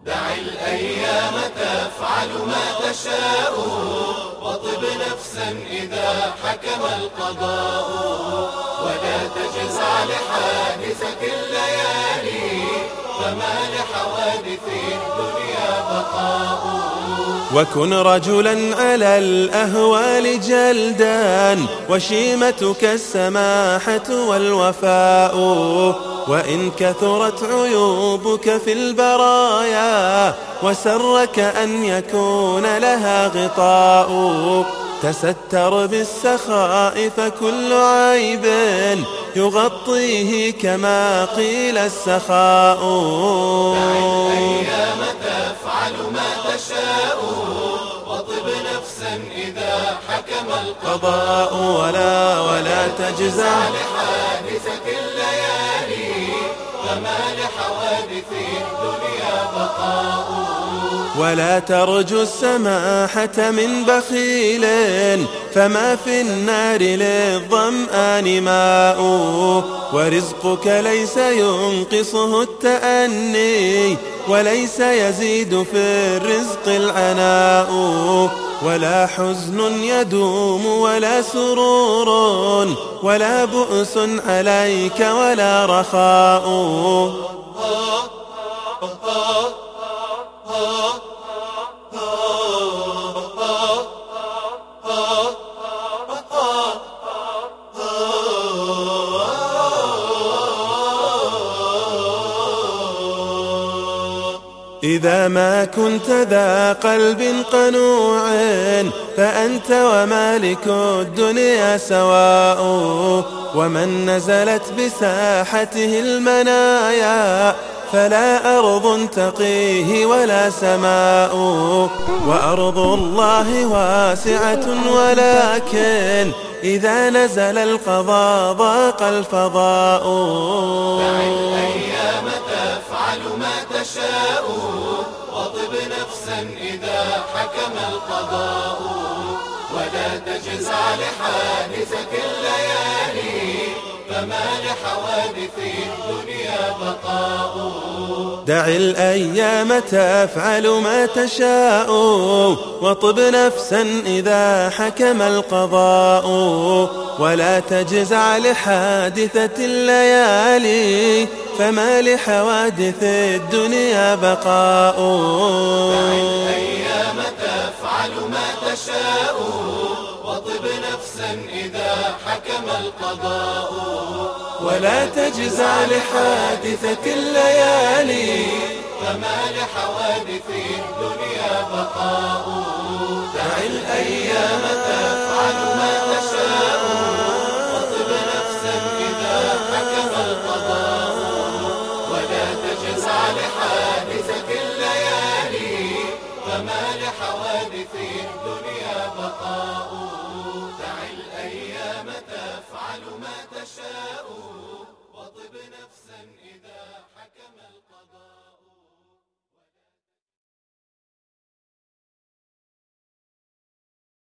دع الأيام تفعل ما تشاء وطب نفسا إذا حكم القضاء. ولا تجزع لحادثة الليالي فما لحوادث الدنيا بقاء. وكن رجلا على الأهوال جلدا وشيمتك السماحة والوفاء. وإن كثرت عيوبك في البرايا وسرك أن يكون لها غطاء. تستر بالسخاء فكل عيب يغطيه كما قيل السخاء. القضاء ولا ولا تجزع لحادثة الليالي فما لحوادث الدنيا بقاء. ولا ترجو السماحة من بخيل فما في النار للظمآن ماء ورزقك ليس ينقصه التأني وليس يزيد في الرزق العناء ولا حزن يدوم ولا سرور ولا بؤس عليك ولا رخاء. إذا ما كنت ذا قلب قنوع فأنت ومالك الدنيا سواء. ومن نزلت بساحته المنايا فلا أرض تقيه ولا سماء. وأرض الله واسعة ولكن إذا نزل القضاء ضاق الفضاء. دع الأيام تفعل ما تشاء وطب نفسا إذا حكم القضاء. ولا تجزع لحادثة الليالي فما لحوادث الدنيا بقاء. دع الأيام تفعل ما تشاء وطب نفسا إذا حكم القضاء. ولا تجزع لحادثة الليالي فما لحوادث الدنيا بقاء. دع الأيام تفعل ما تشاء وطب نفسا إذا حكم القضاء ولا تجزع لحادثة الليالي فما لحوادث الدنيا بقاء دع الأيام تفعل ما تفعل ما تشاء وطب نفسا إذا حكم القضاء.